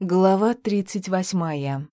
Глава тридцать восьмая.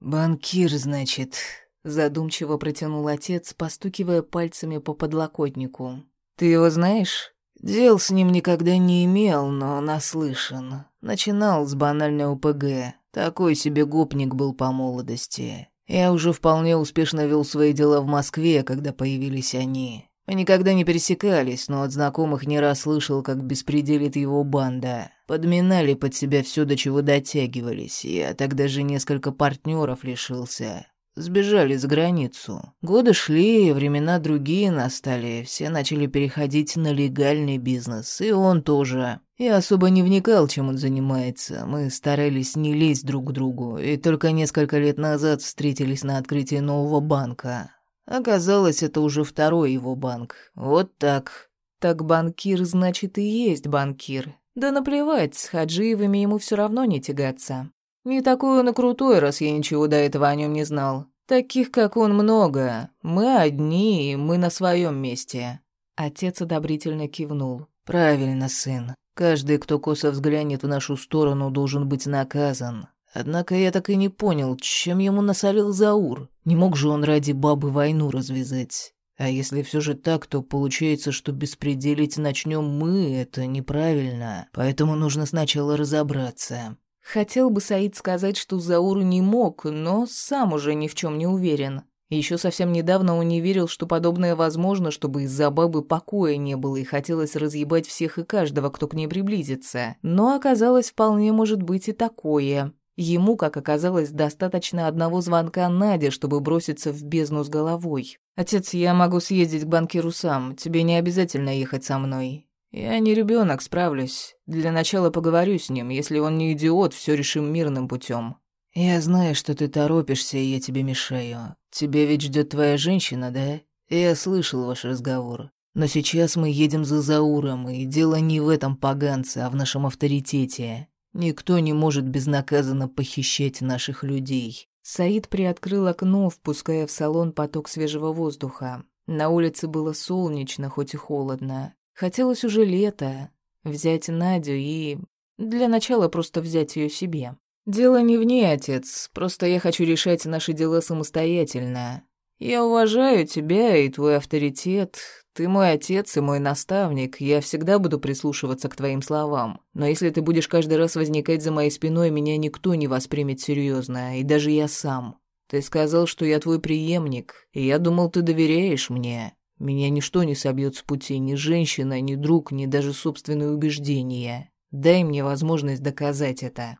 «Банкир, значит», — задумчиво протянул отец, постукивая пальцами по подлокотнику. «Ты его знаешь?» «Дел с ним никогда не имел, но наслышан. Начинал с банальной УПГ. Такой себе гопник был по молодости. Я уже вполне успешно вел свои дела в Москве, когда появились они. Мы никогда не пересекались, но от знакомых не раз слышал, как беспределит его банда. Подминали под себя все, до чего дотягивались. Я тогда же несколько партнеров лишился. Сбежали за границу. Годы шли, времена другие настали. Все начали переходить на легальный бизнес. И он тоже. Я особо не вникал, чем он занимается. Мы старались не лезть друг к другу. И только несколько лет назад встретились на открытии нового банка. Оказалось, это уже второй его банк. Вот так. Так банкир, значит, и есть банкир. Да наплевать, с Хаджиевыми ему все равно не тягаться. Не такой он и крутой, раз я ничего до этого о нем не знал. Таких, как он, много. Мы одни, и мы на своем месте. Отец одобрительно кивнул. «Правильно, сын. Каждый, кто косо взглянет в нашу сторону, должен быть наказан. Однако я так и не понял, чем ему насолил Заур. Не мог же он ради бабы войну развязать. А если все же так, то получается, что беспределить начнем мы, это неправильно. Поэтому нужно сначала разобраться. Хотел бы Саид сказать, что Заур не мог, но сам уже ни в чем не уверен. Еще совсем недавно он не верил, что подобное возможно, чтобы из-за бабы покоя не было и хотелось разъебать всех и каждого, кто к ней приблизится. Но оказалось, вполне может быть и такое. Ему, как оказалось, достаточно одного звонка Наде, чтобы броситься в бездну с головой. «Отец, я могу съездить к банкиру сам, тебе не обязательно ехать со мной. Я не ребенок, справлюсь. Для начала поговорю с ним, если он не идиот, все решим мирным путем. «Я знаю, что ты торопишься, и я тебе мешаю. Тебя ведь ждет твоя женщина, да? Я слышал ваш разговор. Но сейчас мы едем за Зауром, и дело не в этом поганце, а в нашем авторитете. Никто не может безнаказанно похищать наших людей. Саид приоткрыл окно, впуская в салон поток свежего воздуха. На улице было солнечно, хоть и холодно. Хотелось уже лето. Взять Надю и... Для начала просто взять ее себе. «Дело не в ней, отец. Просто я хочу решать наши дела самостоятельно. Я уважаю тебя и твой авторитет. Ты мой отец и мой наставник. Я всегда буду прислушиваться к твоим словам. Но если ты будешь каждый раз возникать за моей спиной, меня никто не воспримет серьезно, и даже я сам. Ты сказал, что я твой преемник, и я думал, ты доверяешь мне. Меня ничто не собьет с пути, ни женщина, ни друг, ни даже собственные убеждения. Дай мне возможность доказать это».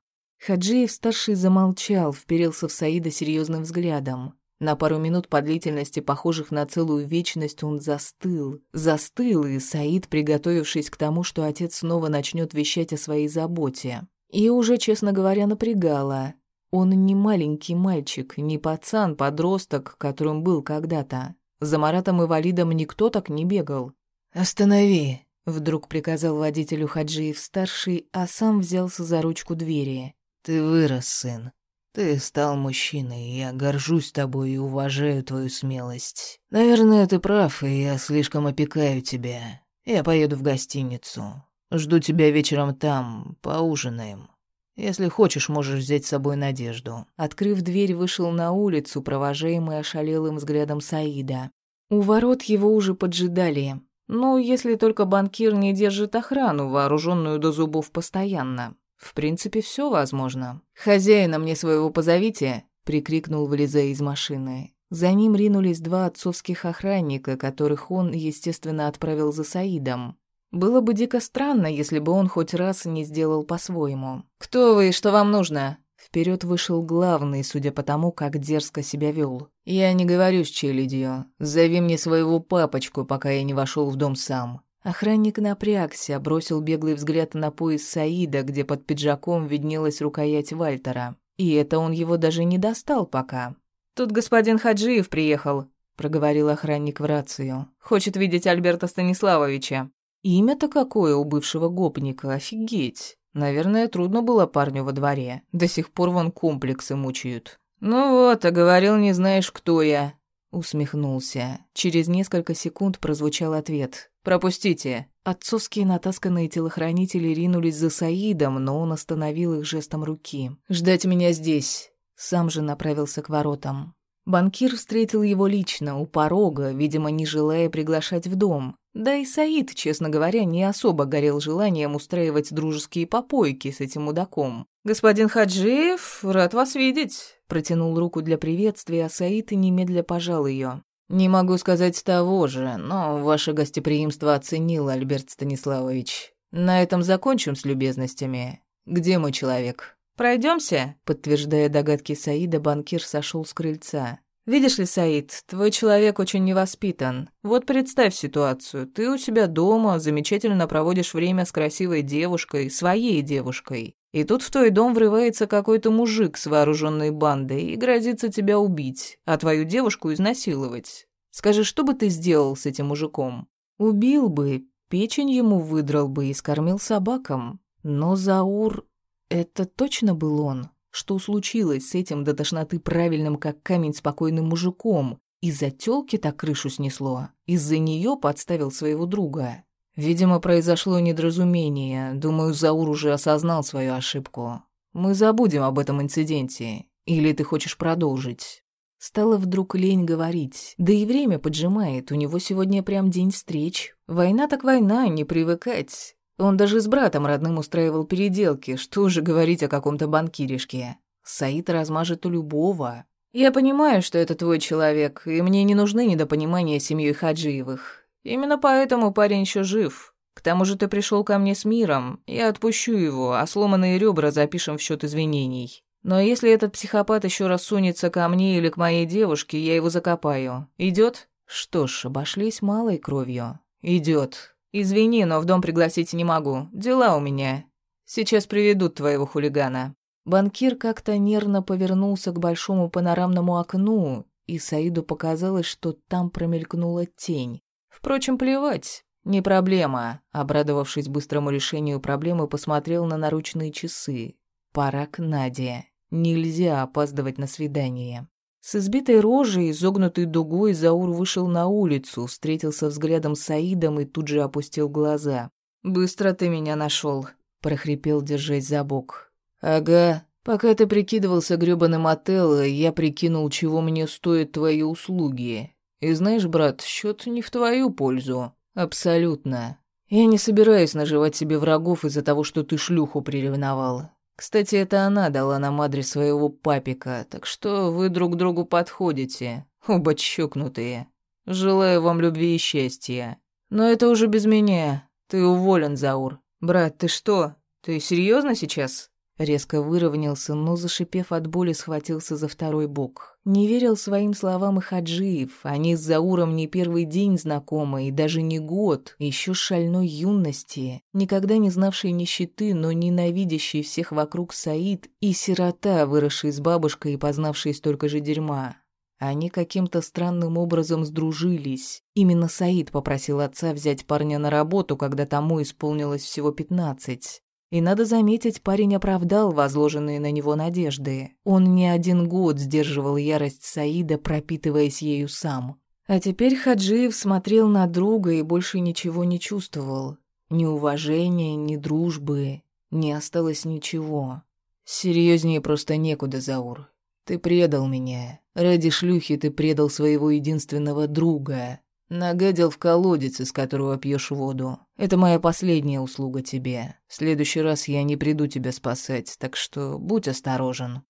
Хаджиев-старший замолчал, вперился в Саида серьезным взглядом. На пару минут по длительности, похожих на целую вечность, он застыл. Застыл, и Саид, приготовившись к тому, что отец снова начнет вещать о своей заботе. И уже, честно говоря, напрягало. Он не маленький мальчик, не пацан, подросток, которым был когда-то. За Маратом и Валидом никто так не бегал. «Останови!» — вдруг приказал водителю Хаджиев-старший, а сам взялся за ручку двери. «Ты вырос, сын. Ты стал мужчиной, и я горжусь тобой и уважаю твою смелость. Наверное, ты прав, и я слишком опекаю тебя. Я поеду в гостиницу. Жду тебя вечером там, поужинаем. Если хочешь, можешь взять с собой Надежду». Открыв дверь, вышел на улицу, провожаемый ошалелым взглядом Саида. У ворот его уже поджидали. Ну, если только банкир не держит охрану, вооруженную до зубов постоянно. В принципе, все возможно. «Хозяина мне своего позовите!» — прикрикнул, вылезая из машины. За ним ринулись два отцовских охранника, которых он, естественно, отправил за Саидом. Было бы дико странно, если бы он хоть раз не сделал по-своему. «Кто вы и что вам нужно?» Вперед вышел главный, судя по тому, как дерзко себя вел. «Я не говорю с челядью. Зови мне своего папочку, пока я не вошел в дом сам. Охранник напрягся, бросил беглый взгляд на пояс Саида, где под пиджаком виднелась рукоять Вальтера. И это он его даже не достал пока. «Тут господин Хаджиев приехал», — проговорил охранник в рацию. «Хочет видеть Альберта Станиславовича». Имя-то какое у бывшего гопника, офигеть. Наверное, трудно было парню во дворе. До сих пор вон комплексы мучают. «Ну вот, а говорил, не знаешь, кто я», — усмехнулся. Через несколько секунд прозвучал ответ. «Пропустите». Отцовские натасканные телохранители ринулись за Саидом, но он остановил их жестом руки. «Ждать меня здесь!» Сам же направился к воротам. Банкир встретил его лично, у порога, видимо, не желая приглашать в дом. Да и Саид, честно говоря, не особо горел желанием устраивать дружеские попойки с этим мудаком. «Господин Хаджиев, рад вас видеть!» Протянул руку для приветствия, а Саид немедля пожал ее. «Не могу сказать того же, но ваше гостеприимство оценил, Альберт Станиславович. На этом закончим с любезностями. Где мой человек?» Пройдемся, подтверждая догадки Саида, банкир сошел с крыльца. «Видишь ли, Саид, твой человек очень невоспитан. Вот представь ситуацию. Ты у себя дома, замечательно проводишь время с красивой девушкой, своей девушкой. И тут в твой дом врывается какой-то мужик с вооруженной бандой и грозится тебя убить, а твою девушку изнасиловать. Скажи, что бы ты сделал с этим мужиком? Убил бы, печень ему выдрал бы и скормил собакам. Но Заур... Это точно был он? Что случилось с этим до тошноты правильным, как камень, спокойным мужиком? Из-за тёлки так крышу снесло? Из-за неё подставил своего друга? Видимо, произошло недоразумение. Думаю, Заур уже осознал свою ошибку. Мы забудем об этом инциденте. Или ты хочешь продолжить?» Стало вдруг лень говорить. Да и время поджимает, у него сегодня прям день встреч. Война так война, не привыкать. Он даже с братом родным устраивал переделки, что уже говорить о каком-то банкиришке. Саид размажет у любого. Я понимаю, что это твой человек, и мне не нужны недопонимания семьей Хаджиевых. Именно поэтому парень еще жив. К тому же ты пришел ко мне с миром. Я отпущу его, а сломанные ребра запишем в счет извинений. Но если этот психопат еще раз сунется ко мне или к моей девушке, я его закопаю. Идет? Что ж, обошлись малой кровью. Идет. Извини, но в дом пригласить не могу. Дела у меня. Сейчас приведут твоего хулигана. Банкир как-то нервно повернулся к большому панорамному окну, и Саиду показалось, что там промелькнула тень. Впрочем, плевать. Не проблема. Обрадовавшись быстрому решению проблемы, посмотрел на наручные часы. Пора к Наде. Нельзя опаздывать на свидание. С избитой рожей, изогнутой дугой, Заур вышел на улицу, встретился взглядом с Саидом и тут же опустил глаза. «Быстро ты меня нашел, прохрипел, держась за бок. «Ага, пока ты прикидывался грёбаным Отелло, я прикинул, чего мне стоят твои услуги. И знаешь, брат, счет не в твою пользу. Абсолютно. Я не собираюсь наживать себе врагов из-за того, что ты шлюху приревновал. Кстати, это она дала нам адрес своего папика, так что вы друг другу подходите, оба чокнутые. Желаю вам любви и счастья. Но это уже без меня. Ты уволен, Заур. Брат, ты что? Ты серьезно сейчас? Резко выровнялся, но, зашипев от боли, схватился за второй бок. Не верил своим словам и Хаджиев. Они с Зауром не первый день знакомы, и даже не год, еще шальной юности. Никогда не знавший нищеты, но ненавидящий всех вокруг Саид и сирота, выросший с бабушкой и познавший столько же дерьма. Они каким-то странным образом сдружились. Именно Саид попросил отца взять парня на работу, когда тому исполнилось всего пятнадцать. И надо заметить, парень оправдал возложенные на него надежды. Он не один год сдерживал ярость Саида, пропитываясь ею сам. А теперь Хаджиев смотрел на друга и больше ничего не чувствовал. Ни уважения, ни дружбы. Не осталось ничего. Серьезнее просто некуда, Заур. Ты предал меня. Ради шлюхи ты предал своего единственного друга. Нагадил в колодец, из которого пьешь воду. Это моя последняя услуга тебе. В следующий раз я не приду тебя спасать, так что будь осторожен.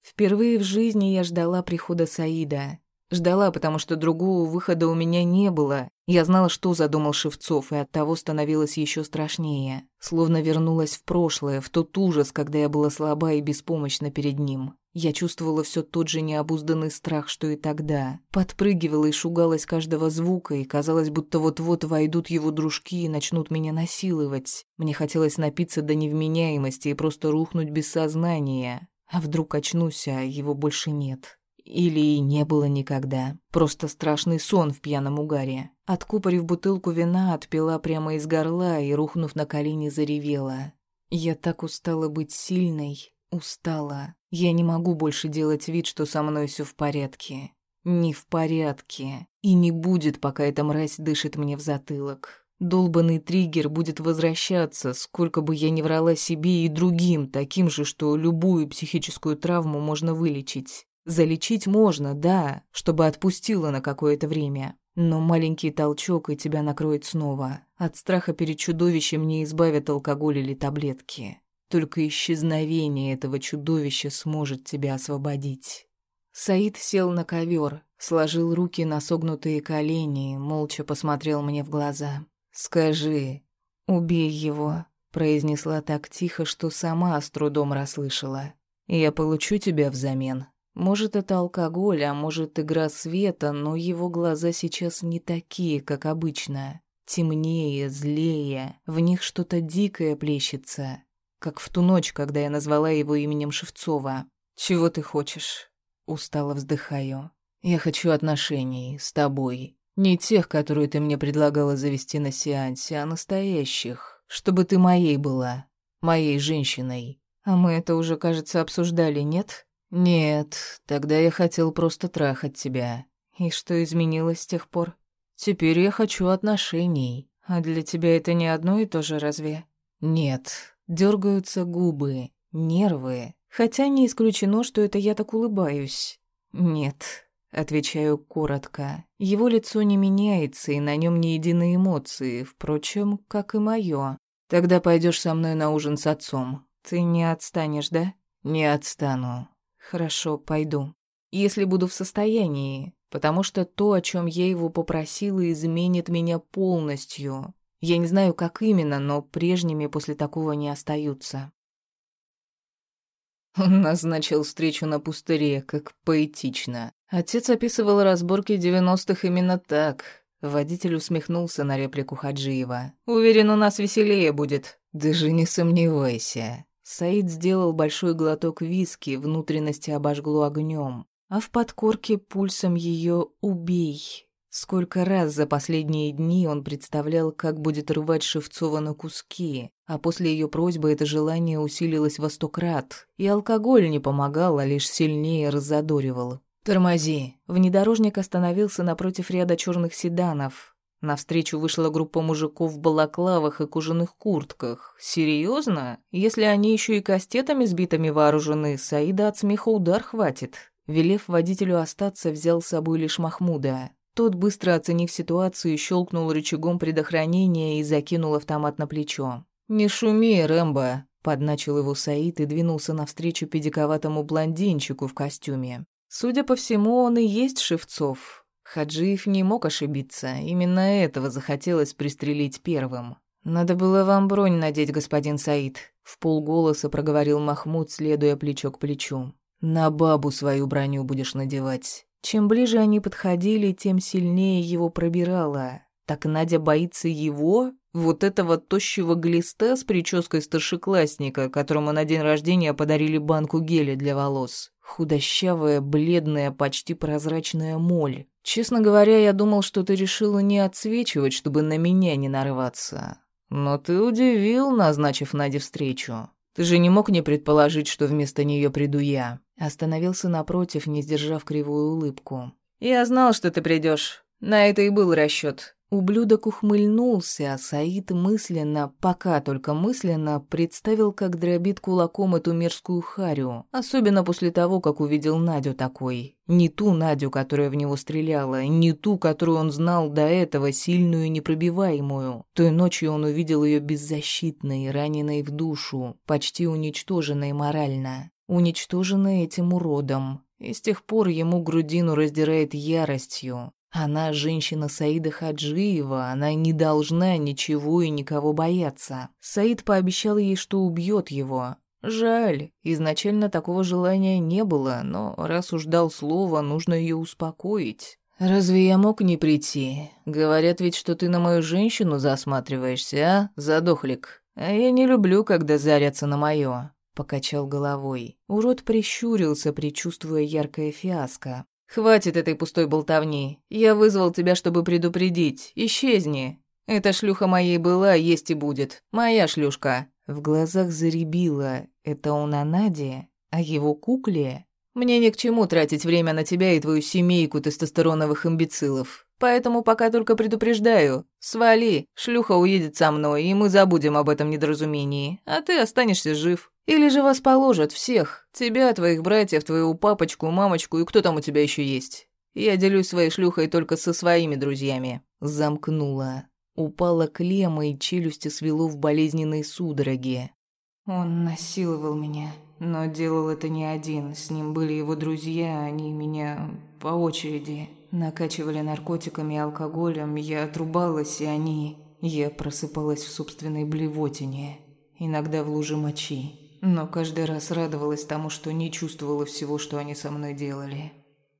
Впервые в жизни я ждала прихода Саида. Ждала, потому что другого выхода у меня не было. Я знала, что задумал Шевцов, и оттого становилось еще страшнее. Словно вернулась в прошлое, в тот ужас, когда я была слаба и беспомощна перед ним. Я чувствовала все тот же необузданный страх, что и тогда. Подпрыгивала и шугалась каждого звука, и казалось, будто вот-вот войдут его дружки и начнут меня насиловать. Мне хотелось напиться до невменяемости и просто рухнуть без сознания. А вдруг очнусь, а его больше нет. Или и не было никогда. Просто страшный сон в пьяном угаре. Откупорив бутылку вина, отпила прямо из горла и, рухнув на колени, заревела. Я так устала быть сильной, устала. Я не могу больше делать вид, что со мной все в порядке. Не в порядке. И не будет, пока эта мразь дышит мне в затылок. Долбанный триггер будет возвращаться, сколько бы я ни врала себе и другим, таким же, что любую психическую травму можно вылечить. Залечить можно, да, чтобы отпустило на какое-то время. Но маленький толчок и тебя накроет снова. От страха перед чудовищем не избавят алкоголь или таблетки. Только исчезновение этого чудовища сможет тебя освободить. Саид сел на ковер, сложил руки на согнутые колени, молча посмотрел мне в глаза. «Скажи, убей его», — произнесла так тихо, что сама с трудом расслышала. «Я получу тебя взамен». Может, это алкоголь, а может, игра света, но его глаза сейчас не такие, как обычно. Темнее, злее, в них что-то дикое плещется. Как в ту ночь, когда я назвала его именем Шевцова. «Чего ты хочешь?» Устало вздыхаю. «Я хочу отношений с тобой. Не тех, которые ты мне предлагала завести на сеансе, а настоящих. Чтобы ты моей была. Моей женщиной. А мы это уже, кажется, обсуждали, нет? Нет, тогда я хотел просто трахать тебя. И что изменилось с тех пор? Теперь я хочу отношений. А для тебя это не одно и то же, разве? Нет. Дергаются губы, нервы. Хотя не исключено, что это я так улыбаюсь. Нет, Отвечаю коротко. Его лицо не меняется, и на нем ни единой эмоции, впрочем, как и мое. Тогда пойдешь со мной на ужин с отцом. Ты не отстанешь, да? Не отстану. Хорошо, пойду. Если буду в состоянии, потому что то, о чем я его попросила, изменит меня полностью. Я не знаю, как именно, но прежними после такого не остаются. Он назначил встречу на пустыре, как поэтично. Отец описывал разборки девяностых именно так. Водитель усмехнулся на реплику Хаджиева. «Уверен, у нас веселее будет». «Даже не сомневайся». Саид сделал большой глоток виски, внутренности обожгло огнем, а в подкорке пульсом ее «убей». Сколько раз за последние дни он представлял, как будет рвать Шевцова на куски, а после ее просьбы это желание усилилось во сто крат, и алкоголь не помогал, а лишь сильнее раззадоривал. «Тормози!» Внедорожник остановился напротив ряда черных седанов. Навстречу вышла группа мужиков в балаклавах и кожаных куртках. Серьезно? Если они еще и кастетами сбитыми вооружены, Саида от смеха удар хватит. Велев водителю остаться, взял с собой лишь Махмуда. Тот, быстро оценив ситуацию, щелкнул рычагом предохранения и закинул автомат на плечо. «Не шуми, Рэмбо!» — подначил его Саид и двинулся навстречу педиковатому блондинчику в костюме. Судя по всему, он и есть Шевцов. Хаджиев не мог ошибиться, именно этого захотелось пристрелить первым. «Надо было вам бронь надеть, господин Саид», — в полголоса проговорил Махмуд, следуя плечо к плечу. «На бабу свою броню будешь надевать». Чем ближе они подходили, тем сильнее его пробирало. Так Надя боится его, вот этого тощего глиста с прической старшеклассника, которому на день рождения подарили банку геля для волос. Худощавая, бледная, почти прозрачная моль. Честно говоря, я думал, что ты решила не отсвечивать, чтобы на меня не нарываться. Но ты удивил, назначив Наде встречу. Ты же не мог не предположить, что вместо нее приду я. Остановился напротив, не сдержав кривую улыбку. «Я знал, что ты придешь. На это и был расчет. Ублюдок ухмыльнулся, а Саид мысленно, пока только мысленно, представил, как дробит кулаком эту мерзкую харю, особенно после того, как увидел Надю такой. Не ту Надю, которая в него стреляла, не ту, которую он знал до этого, сильную и непробиваемую. Той ночью он увидел ее беззащитной, раненой в душу, почти уничтоженной морально уничтоженной этим уродом. И с тех пор ему грудину раздирает яростью. Она женщина Саида Хаджиева, она не должна ничего и никого бояться. Саид пообещал ей, что убьет его. Жаль, изначально такого желания не было, но раз уж дал слово, нужно ее успокоить. «Разве я мог не прийти? Говорят ведь, что ты на мою женщину засматриваешься, а, задохлик? А я не люблю, когда зарятся на мое покачал головой. Урод прищурился, предчувствуя яркое фиаско. «Хватит этой пустой болтовни. Я вызвал тебя, чтобы предупредить. Исчезни. Эта шлюха моей была, есть и будет. Моя шлюшка». В глазах заребило. Это он о Наде? О его кукле? Мне ни к чему тратить время на тебя и твою семейку тестостероновых имбецилов. Поэтому пока только предупреждаю. Свали, шлюха уедет со мной, и мы забудем об этом недоразумении, а ты останешься жив. Или же вас положат всех. Тебя, твоих братьев, твою папочку, мамочку и кто там у тебя еще есть. Я делюсь своей шлюхой только со своими друзьями». Замкнула. Упала клемма, и челюсти свело в болезненной судороге. «Он насиловал меня, но делал это не один. С ним были его друзья, они меня по очереди накачивали наркотиками и алкоголем. Я отрубалась, и они... Я просыпалась в собственной блевотине, иногда в луже мочи но каждый раз радовалась тому, что не чувствовала всего, что они со мной делали.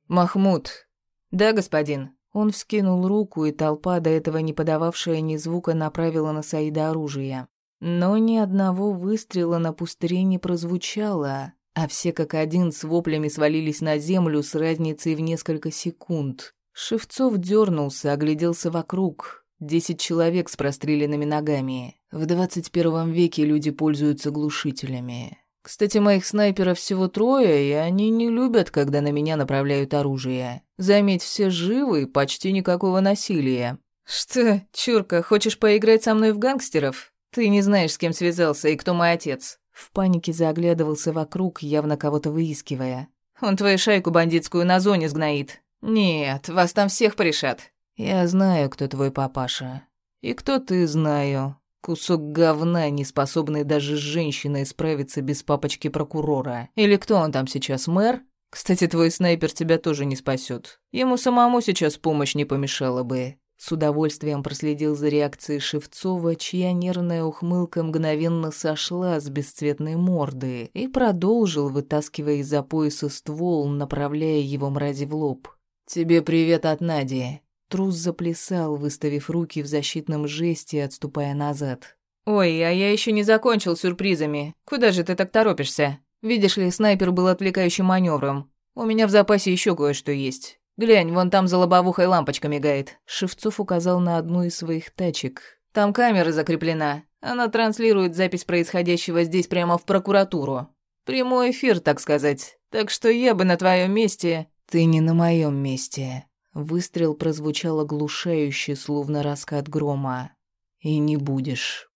«Махмуд». «Да, господин». Он вскинул руку, и толпа, до этого не подававшая ни звука, направила на Саида оружие. Но ни одного выстрела на пустыре не прозвучало, а все как один с воплями свалились на землю с разницей в несколько секунд. Шевцов дернулся, огляделся вокруг. Десять человек с простреленными ногами. В двадцать первом веке люди пользуются глушителями. Кстати, моих снайперов всего трое, и они не любят, когда на меня направляют оружие. Заметь, все живы, почти никакого насилия. Что, чурка, хочешь поиграть со мной в гангстеров? Ты не знаешь, с кем связался и кто мой отец. В панике заглядывался вокруг, явно кого-то выискивая. Он твою шайку бандитскую на зоне сгноит. Нет, вас там всех порешат. Я знаю, кто твой папаша. И кто ты, знаю. Кусок говна, не способный даже с женщиной справиться без папочки прокурора. Или кто он там сейчас, мэр? Кстати, твой снайпер тебя тоже не спасет. Ему самому сейчас помощь не помешала бы. С удовольствием проследил за реакцией Шевцова, чья нервная ухмылка мгновенно сошла с бесцветной морды, и продолжил, вытаскивая из-за пояса ствол, направляя его мрази в лоб. «Тебе привет от Нади. Трус заплясал, выставив руки в защитном жесте, отступая назад. «Ой, а я еще не закончил сюрпризами. Куда же ты так торопишься? Видишь ли, снайпер был отвлекающим маневром. У меня в запасе еще кое-что есть. Глянь, вон там за лобовухой лампочка мигает». Шевцов указал на одну из своих тачек. «Там камера закреплена. Она транслирует запись происходящего здесь прямо в прокуратуру. Прямой эфир, так сказать. Так что я бы на твоем месте...» «Ты не на моем месте», Выстрел прозвучал оглушающе, словно раскат грома. «И не будешь.